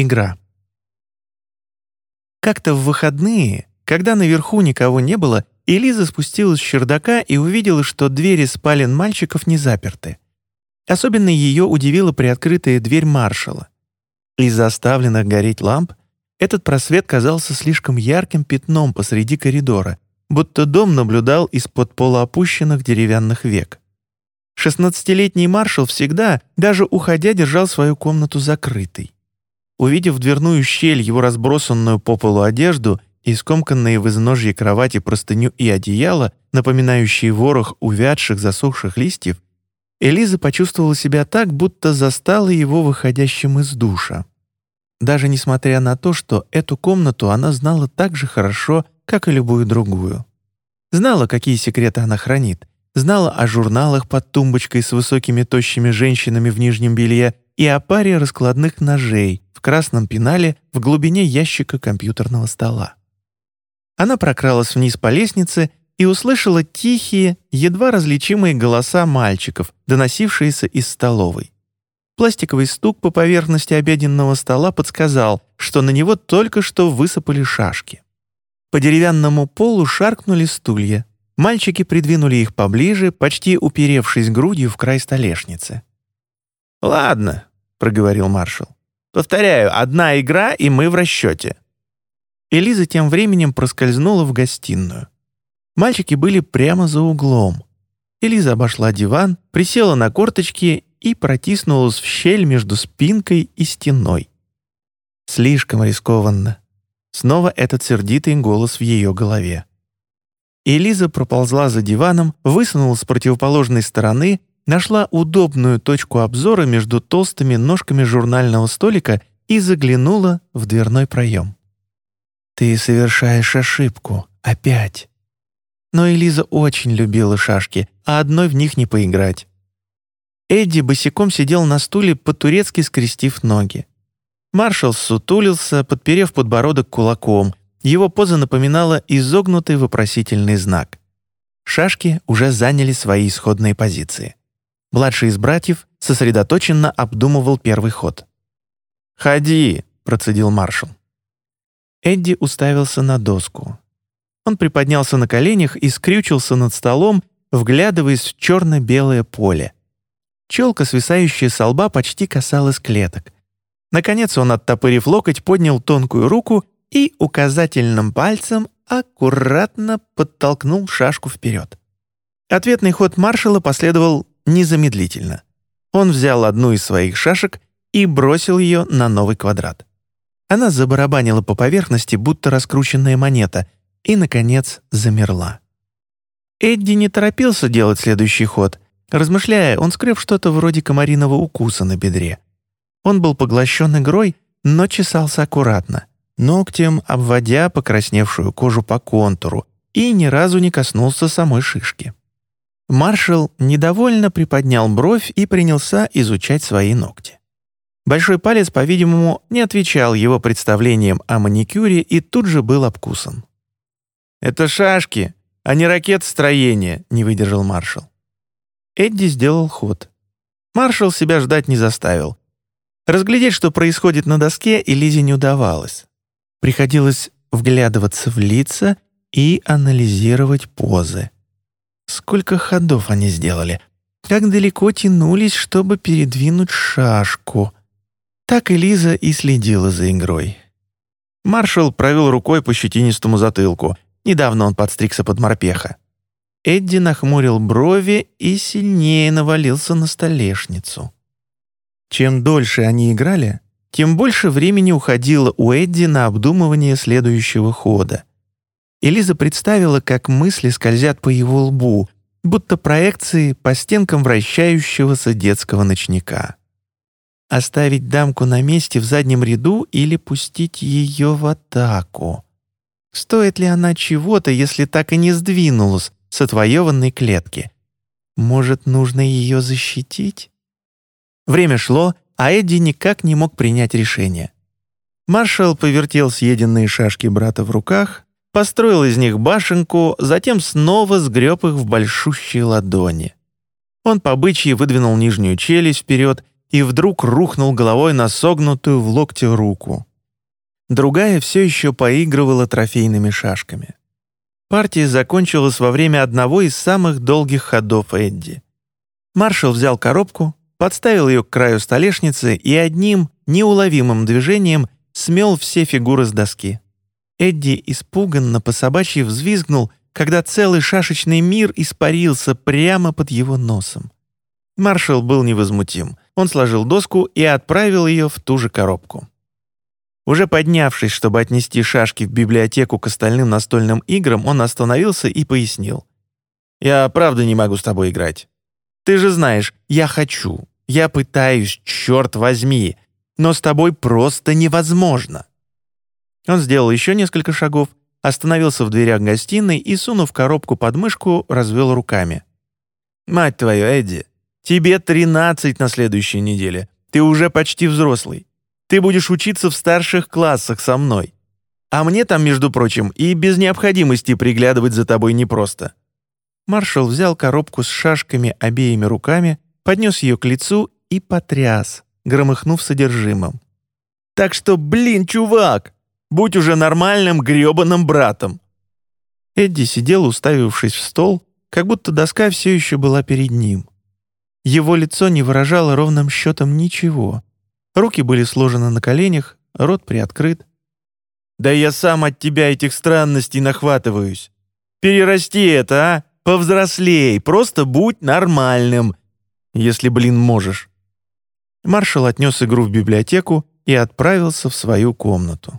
Игра. Как-то в выходные, когда наверху никого не было, Элиза спустилась с чердака и увидела, что двери спален мальчиков не заперты. Особенно ее удивила приоткрытая дверь маршала. Из-за оставленных гореть ламп этот просвет казался слишком ярким пятном посреди коридора, будто дом наблюдал из-под полуопущенных деревянных век. Шестнадцатилетний маршал всегда, даже уходя, держал свою комнату закрытой. Увидев дверную щель, его разбросанную по полу одежду и скомканные в изножье кровати простыню и одеяло, напоминающие ворох увядших засохших листьев, Элиза почувствовала себя так, будто застала его выходящим из душа. Даже несмотря на то, что эту комнату она знала так же хорошо, как и любую другую. Знала, какие секреты она хранит, знала о журналах под тумбочкой с высокими тощими женщинами в нижнем белье и о паре раскладных ножей в красном пенале в глубине ящика компьютерного стола. Она прокралась вниз по лестнице и услышала тихие, едва различимые голоса мальчиков, доносившиеся из столовой. Пластиковый стук по поверхности обеденного стола подсказал, что на него только что высыпали шашки. По деревянному полу шаркнули стулья. Мальчики придвинули их поближе, почти уперевшись грудью в край столешницы. «Ладно», — проговорил маршал. «Повторяю, одна игра, и мы в расчете». Элиза тем временем проскользнула в гостиную. Мальчики были прямо за углом. Элиза обошла диван, присела на корточки и протиснулась в щель между спинкой и стеной. Слишком рискованно. Снова этот сердитый голос в ее голове. Элиза проползла за диваном, высунула с противоположной стороны, нашла удобную точку обзора между толстыми ножками журнального столика и заглянула в дверной проем. «Ты совершаешь ошибку. Опять». Но Элиза очень любила шашки, а одной в них не поиграть. Эдди босиком сидел на стуле, по-турецки скрестив ноги. Маршал сутулился, подперев подбородок кулаком. Его поза напоминала изогнутый вопросительный знак. Шашки уже заняли свои исходные позиции. Младший из братьев сосредоточенно обдумывал первый ход. «Ходи», — процедил маршал. Эдди уставился на доску. Он приподнялся на коленях и скрючился над столом, вглядываясь в черно-белое поле. Челка, свисающая со лба, почти касалась клеток. Наконец он, оттопырив локоть, поднял тонкую руку и указательным пальцем аккуратно подтолкнул шашку вперед. Ответный ход маршала последовал незамедлительно. Он взял одну из своих шашек и бросил ее на новый квадрат. Она забарабанила по поверхности, будто раскрученная монета, и, наконец, замерла. Эдди не торопился делать следующий ход. Размышляя, он скреп что-то вроде комариного укуса на бедре. Он был поглощен игрой, но чесался аккуратно, ногтем обводя покрасневшую кожу по контуру и ни разу не коснулся самой шишки. Маршал недовольно приподнял бровь и принялся изучать свои ногти. Большой палец, по-видимому, не отвечал его представлениям о маникюре и тут же был обкусан. «Это шашки, а не ракет-строения», — не выдержал маршал. Эдди сделал ход. Маршал себя ждать не заставил. Разглядеть, что происходит на доске, Элизе не удавалось. Приходилось вглядываться в лица и анализировать позы. Сколько ходов они сделали? Как далеко тянулись, чтобы передвинуть шашку? Так Элиза и следила за игрой. Маршал провел рукой по щетинистому затылку. Недавно он подстригся под морпеха. Эдди нахмурил брови и сильнее навалился на столешницу. Чем дольше они играли, тем больше времени уходило у Эдди на обдумывание следующего хода. Элиза представила, как мысли скользят по его лбу, будто проекции по стенкам вращающегося детского ночника. Оставить дамку на месте в заднем ряду или пустить ее в атаку? Стоит ли она чего-то, если так и не сдвинулась с отвоеванной клетки? Может, нужно ее защитить? Время шло, а Эдди никак не мог принять решение. Маршал повертел съеденные шашки брата в руках, построил из них башенку, затем снова сгреб их в большущие ладони. Он по бычьи выдвинул нижнюю челюсть вперед и вдруг рухнул головой на согнутую в локте руку. Другая все еще поигрывала трофейными шашками. Партия закончилась во время одного из самых долгих ходов Эдди. Маршал взял коробку, подставил ее к краю столешницы и одним неуловимым движением смел все фигуры с доски. Эдди испуганно по собачьи взвизгнул, когда целый шашечный мир испарился прямо под его носом. Маршал был невозмутим. Он сложил доску и отправил ее в ту же коробку. Уже поднявшись, чтобы отнести шашки в библиотеку к остальным настольным играм, он остановился и пояснил. «Я правда не могу с тобой играть. Ты же знаешь, я хочу, я пытаюсь, черт возьми, но с тобой просто невозможно». Он сделал еще несколько шагов, остановился в дверях гостиной и, сунув коробку под мышку, развел руками. «Мать твою, Эдди, тебе 13 на следующей неделе. Ты уже почти взрослый. Ты будешь учиться в старших классах со мной. А мне там, между прочим, и без необходимости приглядывать за тобой непросто». Маршал взял коробку с шашками обеими руками, поднес ее к лицу и потряс, громыхнув содержимым. «Так что, блин, чувак, будь уже нормальным грёбаным братом!» Эдди сидел, уставившись в стол, как будто доска все еще была перед ним. Его лицо не выражало ровным счетом ничего, Руки были сложены на коленях, рот приоткрыт. «Да я сам от тебя этих странностей нахватываюсь. Перерасти это, а? Повзрослей, просто будь нормальным, если, блин, можешь». Маршал отнес игру в библиотеку и отправился в свою комнату.